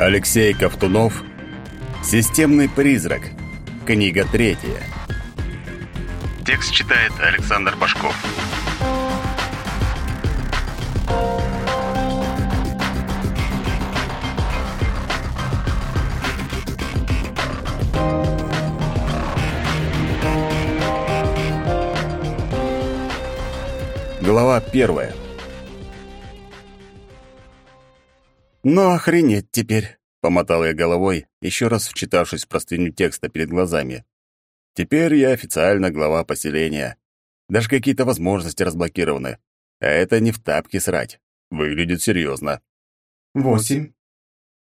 Алексей Ковтунов «Системный призрак». Книга третья. Текст читает Александр Башков. Глава первая. «Ну, охренеть теперь!» — помотал я головой, еще раз вчитавшись в простыню текста перед глазами. «Теперь я официально глава поселения. Даже какие-то возможности разблокированы. А это не в тапки срать. Выглядит серьезно. «Восемь».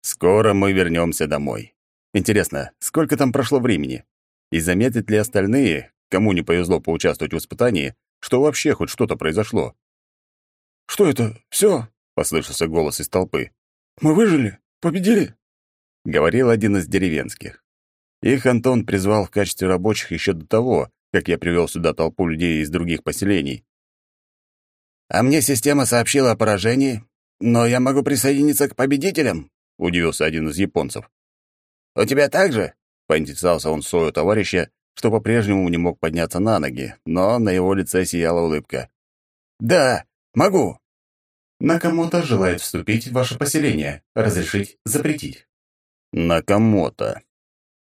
Скоро мы вернемся домой. Интересно, сколько там прошло времени? И заметят ли остальные, кому не повезло поучаствовать в испытании, что вообще хоть что-то произошло? «Что это? Все? послышался голос из толпы. Мы выжили? Победили?» — говорил один из деревенских. Их Антон призвал в качестве рабочих еще до того, как я привел сюда толпу людей из других поселений. «А мне система сообщила о поражении, но я могу присоединиться к победителям», — удивился один из японцев. «У тебя так же?» — поинтересовался он своего товарища, что по-прежнему не мог подняться на ноги, но на его лице сияла улыбка. «Да, могу», Накамото желает вступить в ваше поселение. Разрешить, запретить. Накамото.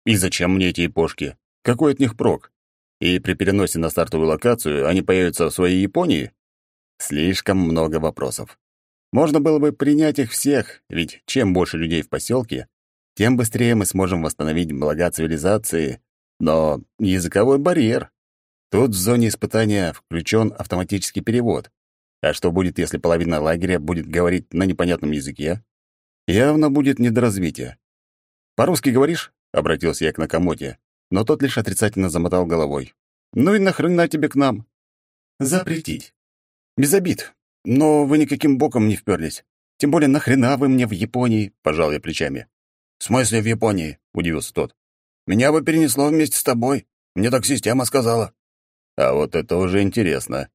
И зачем мне эти япошки? Какой от них прок? И при переносе на стартовую локацию они появятся в своей Японии? Слишком много вопросов. Можно было бы принять их всех, ведь чем больше людей в поселке, тем быстрее мы сможем восстановить блага цивилизации. Но языковой барьер. Тут в зоне испытания включен автоматический перевод. А что будет, если половина лагеря будет говорить на непонятном языке? Явно будет недоразвитие. «По-русски говоришь?» — обратился я к Накамоте, но тот лишь отрицательно замотал головой. «Ну и нахрена тебе к нам?» «Запретить». «Без обид. Но вы никаким боком не вперлись. Тем более нахрена вы мне в Японии?» — пожал я плечами. «В смысле в Японии?» — удивился тот. «Меня бы перенесло вместе с тобой. Мне так система сказала». «А вот это уже интересно.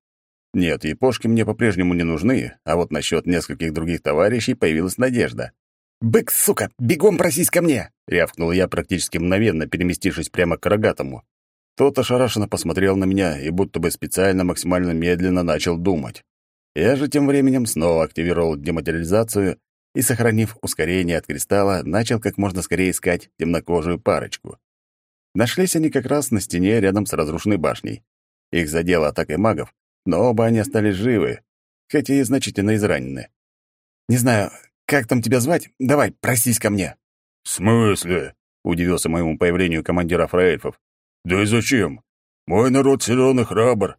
Нет, япошки мне по-прежнему не нужны, а вот насчет нескольких других товарищей появилась надежда. «Бык, сука, бегом просись ко мне!» — рявкнул я практически мгновенно, переместившись прямо к рогатому. Тот ошарашенно посмотрел на меня и будто бы специально максимально медленно начал думать. Я же тем временем снова активировал дематериализацию и, сохранив ускорение от кристалла, начал как можно скорее искать темнокожую парочку. Нашлись они как раз на стене рядом с разрушенной башней. Их задело атакой магов, но оба они остались живы, хотя и значительно изранены. «Не знаю, как там тебя звать? Давай, просись ко мне». «В смысле?» — удивился моему появлению командир Афраэльфов. «Да и зачем? Мой народ силен и храбр».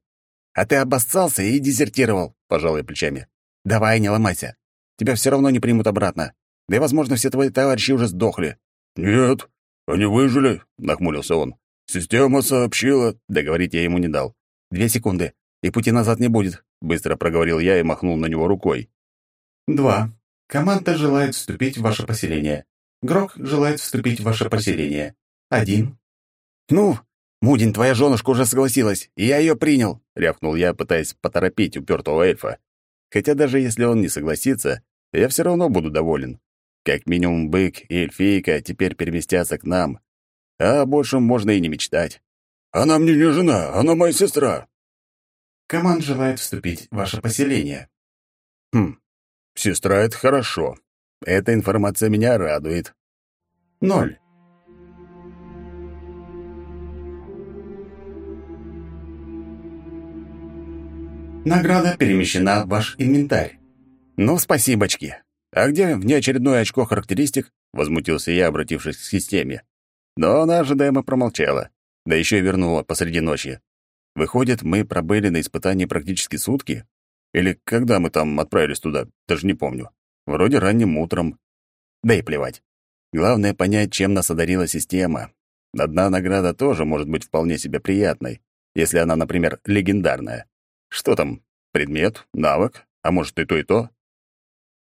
«А ты обоссался и дезертировал», — пожал я плечами. «Давай, не ломайся. Тебя все равно не примут обратно. Да и, возможно, все твои товарищи уже сдохли». «Нет, они выжили», — нахмурился он. «Система сообщила...» Договорить я ему не дал. «Две секунды и пути назад не будет», — быстро проговорил я и махнул на него рукой. «Два. Команда желает вступить в ваше поселение. Грок желает вступить в ваше поселение. Один». «Ну, Мудин, твоя женушка уже согласилась, и я ее принял», — рявкнул я, пытаясь поторопить упертого эльфа. Хотя даже если он не согласится, я все равно буду доволен. Как минимум бык и эльфийка теперь переместятся к нам. А больше можно и не мечтать. «Она мне не жена, она моя сестра», Команд желает вступить в ваше поселение. Хм, сестра — это хорошо. Эта информация меня радует. Ноль. Награда перемещена в ваш инвентарь. Ну, спасибочки. А где внеочередное очко характеристик? Возмутился я, обратившись к системе. Но она ожидаемо промолчала. Да еще и вернула посреди ночи. Выходит, мы пробыли на испытании практически сутки? Или когда мы там отправились туда, даже не помню. Вроде ранним утром. Да и плевать. Главное понять, чем нас одарила система. Одна награда тоже может быть вполне себе приятной, если она, например, легендарная. Что там? Предмет? Навык? А может, и то, и то?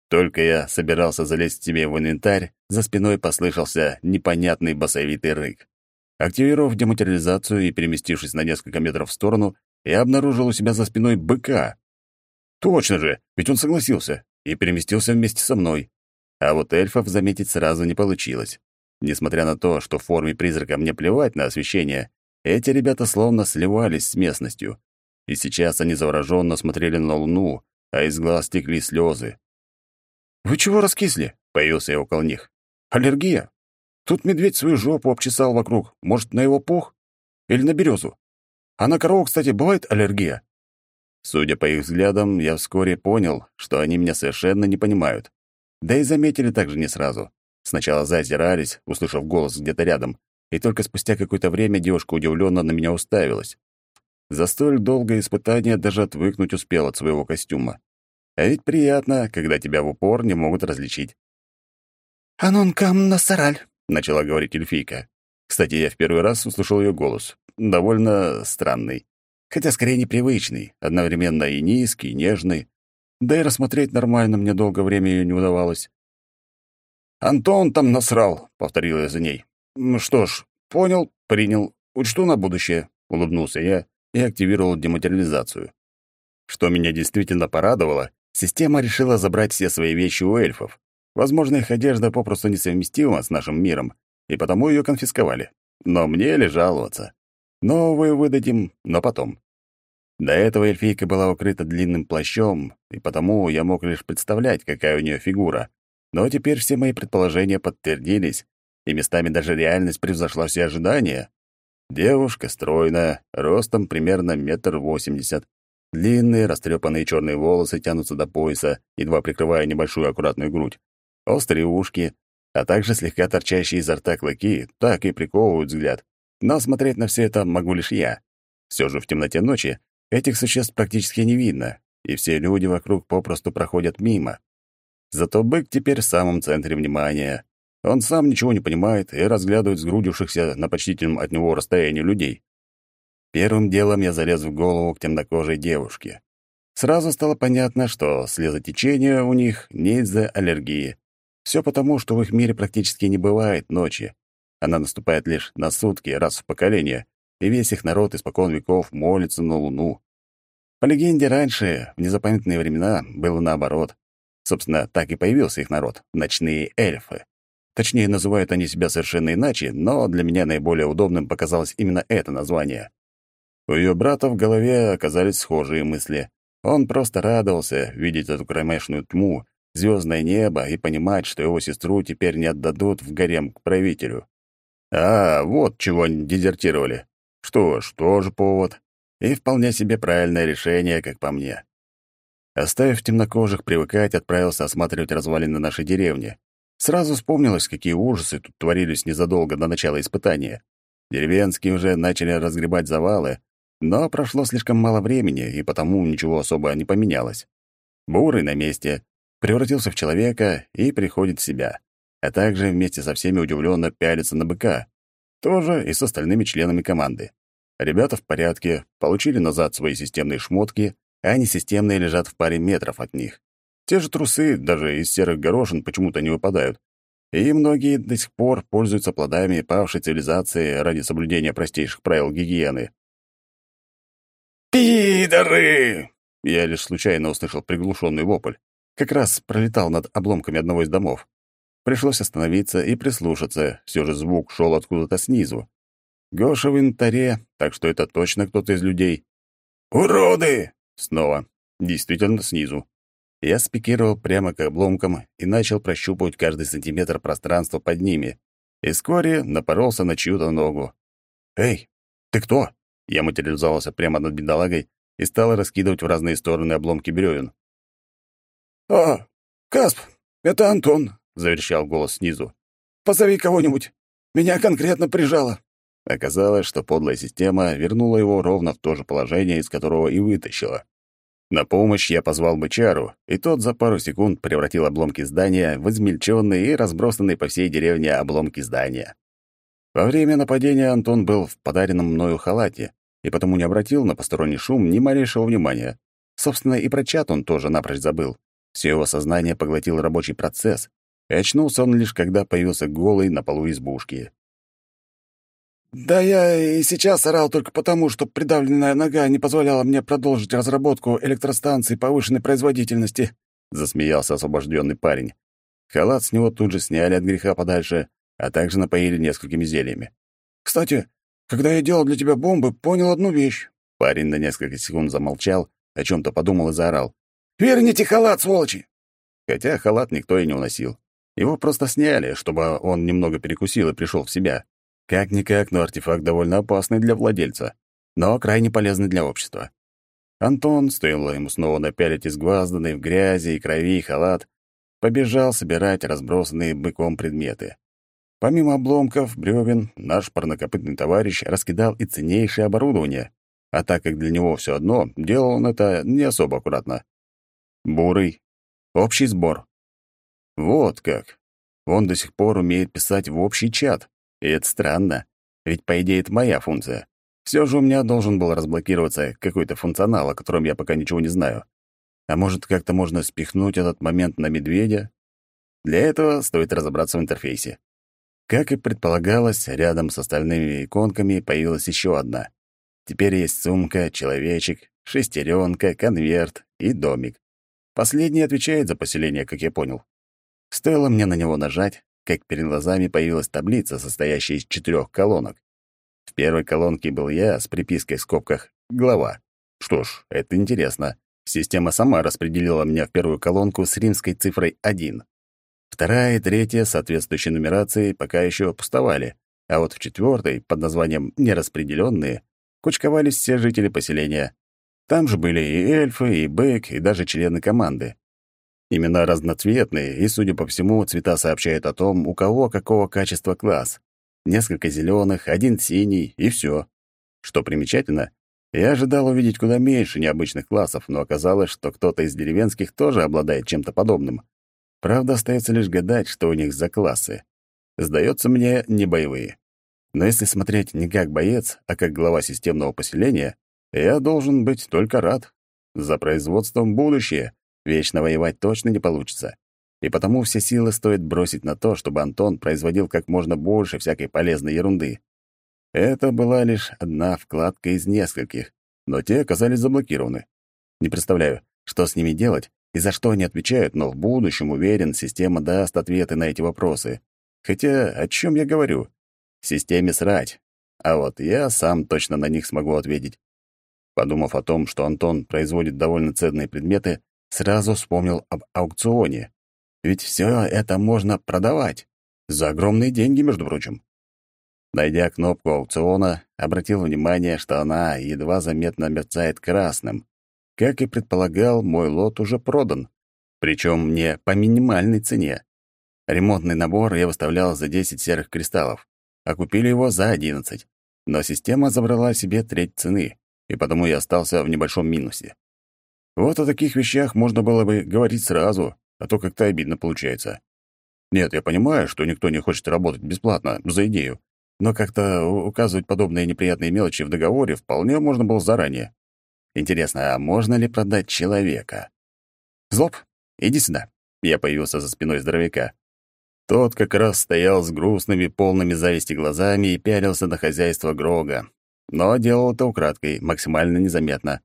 Только я собирался залезть себе в инвентарь, за спиной послышался непонятный басовитый рык. Активировав дематериализацию и переместившись на несколько метров в сторону, я обнаружил у себя за спиной быка. Точно же, ведь он согласился и переместился вместе со мной. А вот эльфов заметить сразу не получилось. Несмотря на то, что в форме призрака мне плевать на освещение, эти ребята словно сливались с местностью. И сейчас они завороженно смотрели на луну, а из глаз текли слезы. «Вы чего раскисли?» — появился я около них. «Аллергия? Тут медведь свою жопу обчесал вокруг. Может, на его пух? Или на березу? А на корову, кстати, бывает аллергия?» Судя по их взглядам, я вскоре понял, что они меня совершенно не понимают. Да и заметили также не сразу. Сначала зазирались, услышав голос где-то рядом, и только спустя какое-то время девушка удивленно на меня уставилась. За столь долгое испытание даже отвыкнуть успел от своего костюма. А ведь приятно, когда тебя в упор не могут различить. «Анон кам насараль», — начала говорить эльфийка. Кстати, я в первый раз услышал ее голос. Довольно странный. Хотя скорее непривычный, одновременно и низкий, и нежный. Да и рассмотреть нормально мне долгое время ее не удавалось. «Антон там насрал», — повторил я за ней. «Ну «Что ж, понял, принял. Учту на будущее», — улыбнулся я и активировал дематериализацию. Что меня действительно порадовало, система решила забрать все свои вещи у эльфов. Возможно, их одежда попросту несовместима с нашим миром, и потому ее конфисковали. Но мне ли жаловаться? Новую выдадим, но потом. До этого эльфийка была укрыта длинным плащом, и потому я мог лишь представлять, какая у нее фигура. Но теперь все мои предположения подтвердились, и местами даже реальность превзошла все ожидания. Девушка стройная, ростом примерно метр восемьдесят. Длинные, растрепанные черные волосы тянутся до пояса, едва прикрывая небольшую аккуратную грудь. Острые ушки, а также слегка торчащие изо рта клыки, так и приковывают взгляд. Но смотреть на все это могу лишь я. Все же в темноте ночи этих существ практически не видно, и все люди вокруг попросту проходят мимо. Зато бык теперь в самом центре внимания. Он сам ничего не понимает и разглядывает сгрудившихся на почтительном от него расстоянии людей. Первым делом я залез в голову к темнокожей девушке. Сразу стало понятно, что слезотечение у них не из-за аллергии. Все потому, что в их мире практически не бывает ночи. Она наступает лишь на сутки, раз в поколение, и весь их народ испокон веков молится на Луну. По легенде, раньше, в незапамятные времена, было наоборот. Собственно, так и появился их народ — ночные эльфы. Точнее, называют они себя совершенно иначе, но для меня наиболее удобным показалось именно это название. У ее брата в голове оказались схожие мысли. Он просто радовался видеть эту кромешную тьму, звездное небо и понимать, что его сестру теперь не отдадут в гарем к правителю. А, вот чего они дезертировали. Что ж, тоже повод. И вполне себе правильное решение, как по мне. Оставив темнокожих привыкать, отправился осматривать развалины нашей деревни. Сразу вспомнилось, какие ужасы тут творились незадолго до начала испытания. Деревенские уже начали разгребать завалы, но прошло слишком мало времени, и потому ничего особо не поменялось. Бурый на месте, превратился в человека и приходит в себя, а также вместе со всеми удивленно пялится на быка. Тоже и с остальными членами команды. Ребята в порядке, получили назад свои системные шмотки а несистемные лежат в паре метров от них. Те же трусы даже из серых горошин почему-то не выпадают. И многие до сих пор пользуются плодами павшей цивилизации ради соблюдения простейших правил гигиены. «Пидоры!» Я лишь случайно услышал приглушенный вопль. Как раз пролетал над обломками одного из домов. Пришлось остановиться и прислушаться, все же звук шел откуда-то снизу. Гоша в инвентаре, так что это точно кто-то из людей. «Уроды! Снова. Действительно, снизу. Я спикировал прямо к обломкам и начал прощупывать каждый сантиметр пространства под ними. И вскоре напоролся на чью-то ногу. «Эй, ты кто?» Я материализовался прямо над бедолагой и стал раскидывать в разные стороны обломки бревен. «О, Касп, это Антон», — заверещал голос снизу. «Позови кого-нибудь. Меня конкретно прижало». Оказалось, что подлая система вернула его ровно в то же положение, из которого и вытащила. На помощь я позвал бычару, и тот за пару секунд превратил обломки здания в измельченные и разбросанные по всей деревне обломки здания. Во время нападения Антон был в подаренном мною халате, и потому не обратил на посторонний шум ни малейшего внимания. Собственно, и про чат он тоже напрочь забыл. Все его сознание поглотил рабочий процесс, и очнулся он лишь когда появился голый на полу избушки. «Да я и сейчас орал только потому, что придавленная нога не позволяла мне продолжить разработку электростанций повышенной производительности», — засмеялся освобожденный парень. Халат с него тут же сняли от греха подальше, а также напоили несколькими зельями. «Кстати, когда я делал для тебя бомбы, понял одну вещь». Парень на несколько секунд замолчал, о чем то подумал и заорал. «Верните халат, сволочи!» Хотя халат никто и не уносил. Его просто сняли, чтобы он немного перекусил и пришел в себя. Как-никак, но артефакт довольно опасный для владельца, но крайне полезный для общества. Антон, стоило ему снова напялить изгвазданный в грязи и крови халат, побежал собирать разбросанные быком предметы. Помимо обломков, бревен, наш парнокопытный товарищ раскидал и ценнейшее оборудование, а так как для него все одно, делал он это не особо аккуратно. Бурый. Общий сбор. Вот как. Он до сих пор умеет писать в общий чат. И это странно, ведь, по идее, это моя функция. Все же у меня должен был разблокироваться какой-то функционал, о котором я пока ничего не знаю. А может, как-то можно спихнуть этот момент на медведя? Для этого стоит разобраться в интерфейсе. Как и предполагалось, рядом с остальными иконками появилась еще одна. Теперь есть сумка, человечек, шестеренка, конверт и домик. Последний отвечает за поселение, как я понял. Стоило мне на него нажать, как перед глазами появилась таблица, состоящая из четырех колонок. В первой колонке был я с припиской в скобках «Глава». Что ж, это интересно. Система сама распределила меня в первую колонку с римской цифрой 1. Вторая и третья соответствующей нумерации пока еще пустовали, а вот в четвертой, под названием «Нераспределенные», кучковались все жители поселения. Там же были и эльфы, и бэк, и даже члены команды. Имена разноцветные, и, судя по всему, цвета сообщают о том, у кого какого качества класс несколько зеленых, один синий и все. Что примечательно, я ожидал увидеть куда меньше необычных классов, но оказалось, что кто-то из деревенских тоже обладает чем-то подобным. Правда, остается лишь гадать, что у них за классы. Сдается мне, не боевые. Но если смотреть не как боец, а как глава системного поселения, я должен быть только рад. За производством будущее. Вечно воевать точно не получится и потому все силы стоит бросить на то, чтобы Антон производил как можно больше всякой полезной ерунды. Это была лишь одна вкладка из нескольких, но те оказались заблокированы. Не представляю, что с ними делать и за что они отвечают, но в будущем, уверен, система даст ответы на эти вопросы. Хотя о чем я говорю? Системе срать. А вот я сам точно на них смогу ответить. Подумав о том, что Антон производит довольно ценные предметы, сразу вспомнил об аукционе. Ведь все это можно продавать. За огромные деньги, между прочим. Найдя кнопку аукциона, обратил внимание, что она едва заметно мерцает красным. Как и предполагал, мой лот уже продан. Причем не по минимальной цене. Ремонтный набор я выставлял за 10 серых кристаллов, а купили его за 11. Но система забрала себе треть цены, и потому я остался в небольшом минусе. Вот о таких вещах можно было бы говорить сразу, а то как-то обидно получается. Нет, я понимаю, что никто не хочет работать бесплатно, за идею, но как-то указывать подобные неприятные мелочи в договоре вполне можно было заранее. Интересно, а можно ли продать человека? Злоб, иди сюда. Я появился за спиной здоровяка. Тот как раз стоял с грустными, полными зависти глазами и пялился на хозяйство Грога. Но делал это украдкой, максимально незаметно.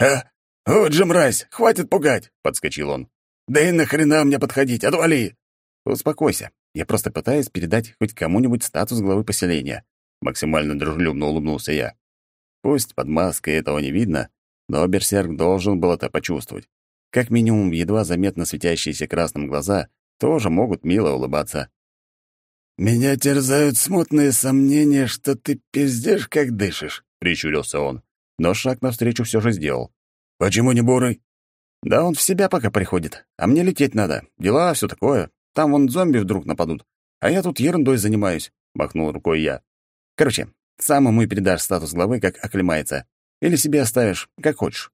«А, вот же мразь, хватит пугать!» — подскочил он. «Да и нахрена мне подходить? Отвали!» «Успокойся. Я просто пытаюсь передать хоть кому-нибудь статус главы поселения». Максимально дружелюбно улыбнулся я. Пусть под маской этого не видно, но Берсерк должен был это почувствовать. Как минимум, едва заметно светящиеся красным глаза тоже могут мило улыбаться. «Меня терзают смутные сомнения, что ты пиздешь, как дышишь», — прищурился он. Но шаг навстречу все же сделал. «Почему не бурый?» Да он в себя пока приходит, а мне лететь надо. Дела, все такое. Там вон зомби вдруг нападут. А я тут ерундой занимаюсь, махнул рукой я. Короче, сам ему и передашь статус главы, как оклемается. Или себе оставишь, как хочешь.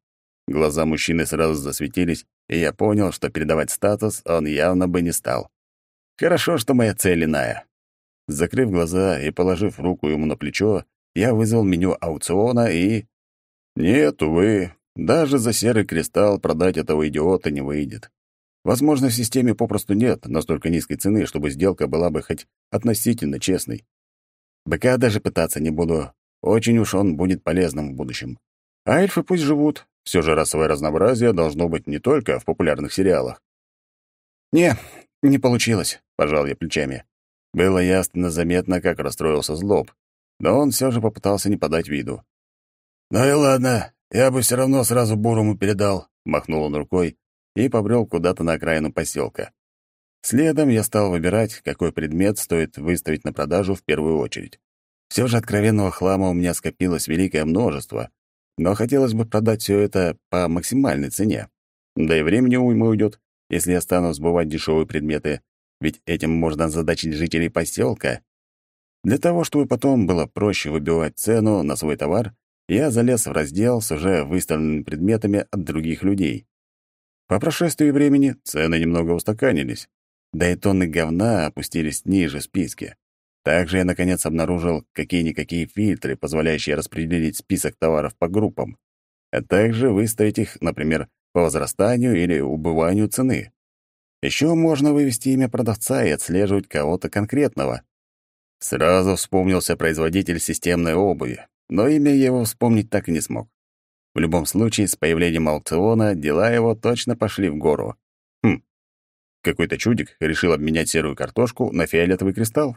Глаза мужчины сразу засветились, и я понял, что передавать статус он явно бы не стал. Хорошо, что моя цель иная. Закрыв глаза и положив руку ему на плечо, я вызвал меню аукциона и... Нет, увы, даже за серый кристалл продать этого идиота не выйдет. Возможно, в системе попросту нет настолько низкой цены, чтобы сделка была бы хоть относительно честной. Быка даже пытаться не буду. Очень уж он будет полезным в будущем. А эльфы пусть живут. Все же расовое разнообразие должно быть не только в популярных сериалах. «Не, «Не получилось», — пожал я плечами. Было ясно заметно, как расстроился злоб, но он все же попытался не подать виду. «Ну и ладно, я бы все равно сразу Бурому передал», — махнул он рукой и побрел куда-то на окраину поселка. Следом я стал выбирать, какой предмет стоит выставить на продажу в первую очередь. Все же откровенного хлама у меня скопилось великое множество, но хотелось бы продать все это по максимальной цене. Да и времени уйма уйдет, если я стану сбывать дешевые предметы, ведь этим можно задачить жителей поселка. Для того, чтобы потом было проще выбивать цену на свой товар, я залез в раздел с уже выставленными предметами от других людей. По прошествии времени цены немного устаканились, да и тонны говна опустились ниже в списке. Также я, наконец, обнаружил какие-никакие фильтры, позволяющие распределить список товаров по группам, а также выставить их, например, по возрастанию или убыванию цены. Еще можно вывести имя продавца и отслеживать кого-то конкретного. Сразу вспомнился производитель системной обуви, но имя его вспомнить так и не смог. В любом случае, с появлением аукциона дела его точно пошли в гору. Хм, какой-то чудик решил обменять серую картошку на фиолетовый кристалл?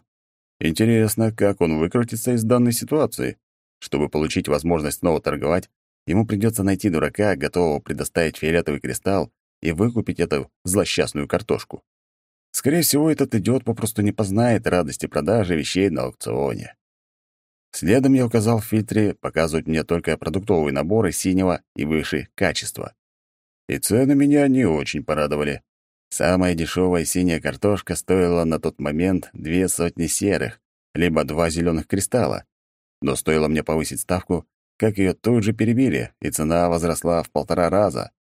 Интересно, как он выкрутится из данной ситуации. Чтобы получить возможность снова торговать, ему придется найти дурака, готового предоставить фиолетовый кристалл и выкупить эту злосчастную картошку. Скорее всего, этот идиот попросту не познает радости продажи вещей на аукционе. Следом я указал в фильтре показывать мне только продуктовые наборы синего и выше качества. И цены меня не очень порадовали. Самая дешевая синяя картошка стоила на тот момент две сотни серых, либо два зеленых кристалла. Но стоило мне повысить ставку, как ее тут же перебили, и цена возросла в полтора раза.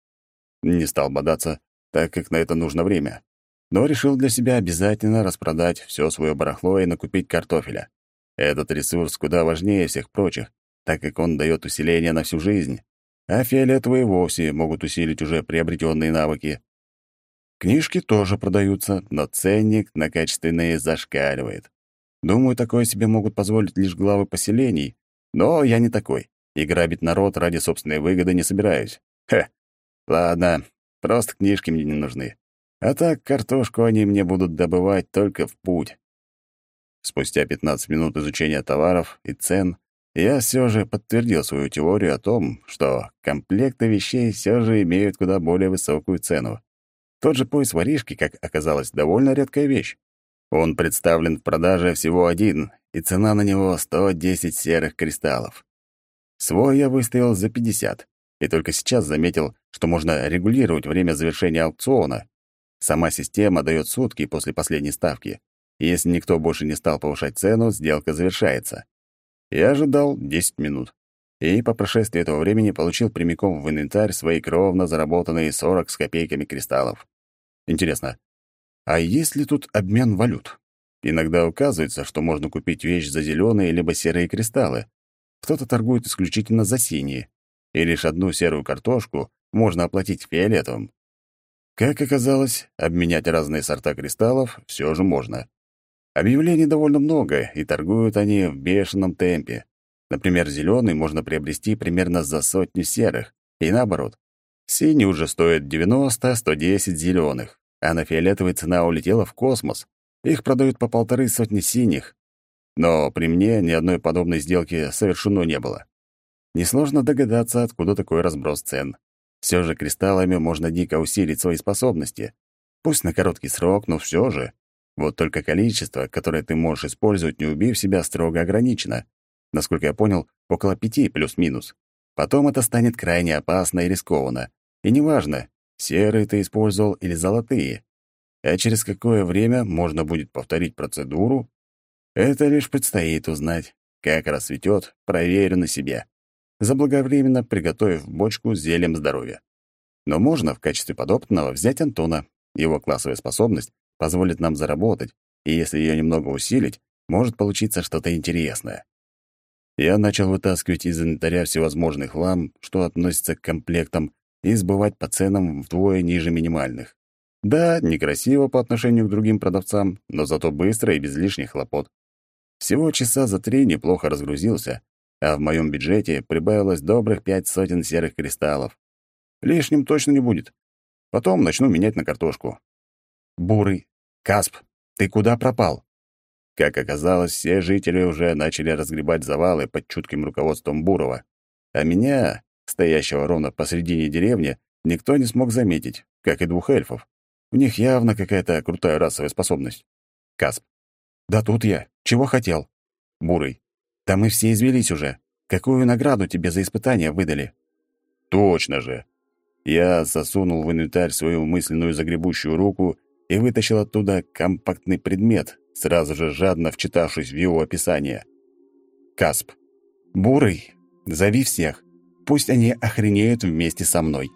Не стал бодаться, так как на это нужно время. Но решил для себя обязательно распродать все свое барахло и накупить картофеля. Этот ресурс куда важнее всех прочих, так как он дает усиление на всю жизнь, а фиолетовые вовсе могут усилить уже приобретенные навыки. Книжки тоже продаются, но ценник на качественные зашкаливает. Думаю, такое себе могут позволить лишь главы поселений, но я не такой, и грабить народ ради собственной выгоды не собираюсь. Хе, ладно, просто книжки мне не нужны. А так картошку они мне будут добывать только в путь. Спустя 15 минут изучения товаров и цен я все же подтвердил свою теорию о том, что комплекты вещей все же имеют куда более высокую цену. Тот же пояс воришки, как оказалось, довольно редкая вещь. Он представлен в продаже всего один, и цена на него 110 серых кристаллов. Свой я выставил за 50, и только сейчас заметил, что можно регулировать время завершения аукциона. Сама система дает сутки после последней ставки, если никто больше не стал повышать цену, сделка завершается. Я ожидал 10 минут, и по прошествии этого времени получил прямиком в инвентарь свои кровно заработанные 40 с копейками кристаллов. Интересно, а есть ли тут обмен валют? Иногда указывается, что можно купить вещь за зеленые либо серые кристаллы. Кто-то торгует исключительно за синие. И лишь одну серую картошку можно оплатить фиолетовым. Как оказалось, обменять разные сорта кристаллов все же можно. Объявлений довольно много, и торгуют они в бешеном темпе. Например, зеленый можно приобрести примерно за сотню серых, и наоборот. Синий уже стоит 90-110 зеленых а на фиолетовой цена улетела в космос. Их продают по полторы сотни синих. Но при мне ни одной подобной сделки совершено не было. Несложно догадаться, откуда такой разброс цен. Все же кристаллами можно дико усилить свои способности. Пусть на короткий срок, но все же. Вот только количество, которое ты можешь использовать, не убив себя, строго ограничено. Насколько я понял, около пяти плюс-минус. Потом это станет крайне опасно и рискованно. И неважно, серые ты использовал или золотые. А через какое время можно будет повторить процедуру? Это лишь предстоит узнать. Как рассветет, проверю на себе. Заблаговременно приготовив бочку с зельем здоровья. Но можно в качестве подопытного взять Антона. Его классовая способность позволит нам заработать, и если ее немного усилить, может получиться что-то интересное. Я начал вытаскивать из инвентаря всевозможный хлам, что относится к комплектам, и сбывать по ценам вдвое ниже минимальных. Да, некрасиво по отношению к другим продавцам, но зато быстро и без лишних хлопот. Всего часа за три неплохо разгрузился, а в моем бюджете прибавилось добрых пять сотен серых кристаллов. Лишним точно не будет. Потом начну менять на картошку. Бурый. «Касп, ты куда пропал?» Как оказалось, все жители уже начали разгребать завалы под чутким руководством Бурова. А меня, стоящего ровно посредине деревни, никто не смог заметить, как и двух эльфов. У них явно какая-то крутая расовая способность. Касп. «Да тут я. Чего хотел?» Бурый. «Да мы все извелись уже. Какую награду тебе за испытание выдали?» «Точно же!» Я засунул в инвентарь свою мысленную загребущую руку и вытащил оттуда компактный предмет, сразу же жадно вчитавшись в его описание. «Касп. Бурый, зови всех. Пусть они охренеют вместе со мной».